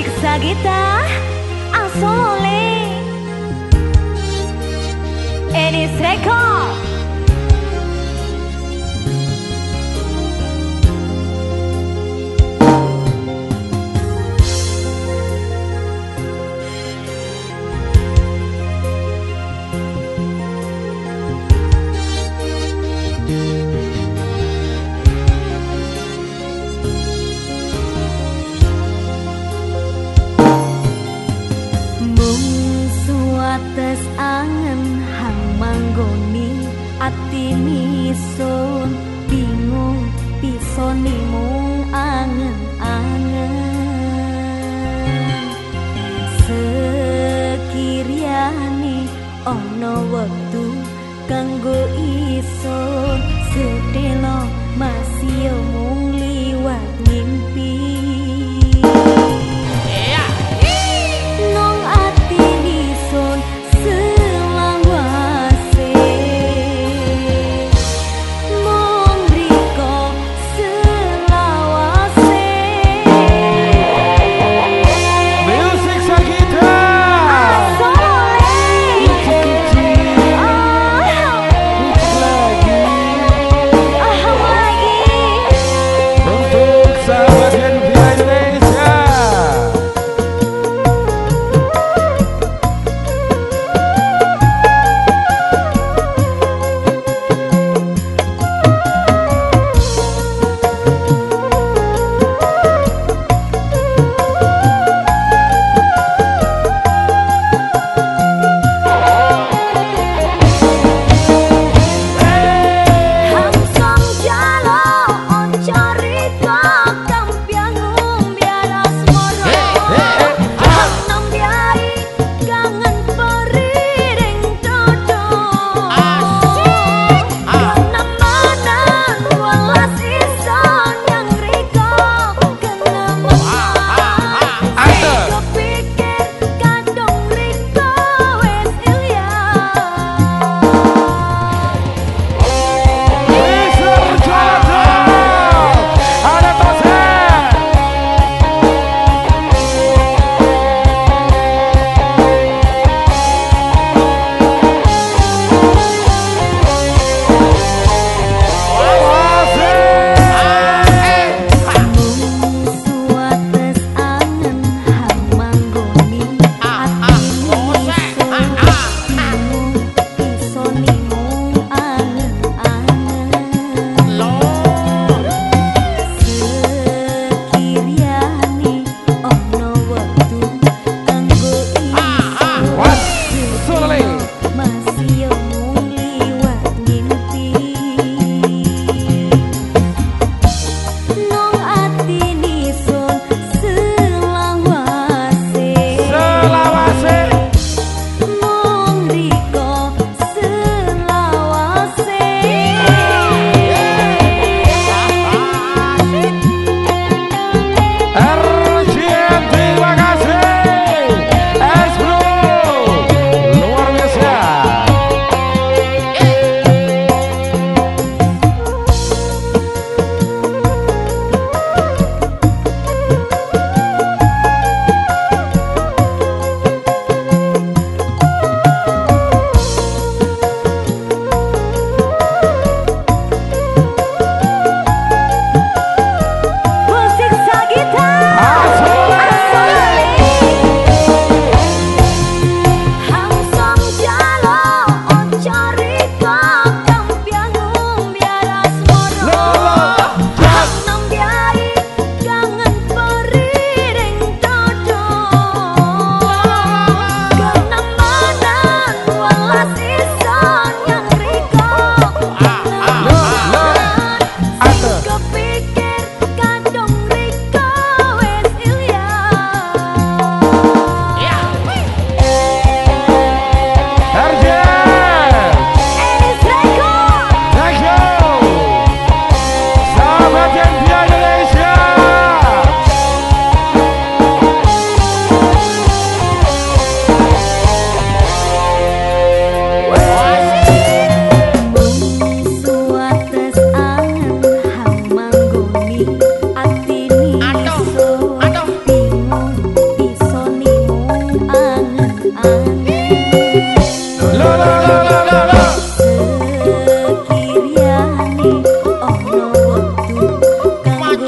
siksa kita Asolole Enis Record ati misun bingung pisoni mung angen-angen. Sekiriani ono wektu kanggo we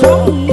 Oh,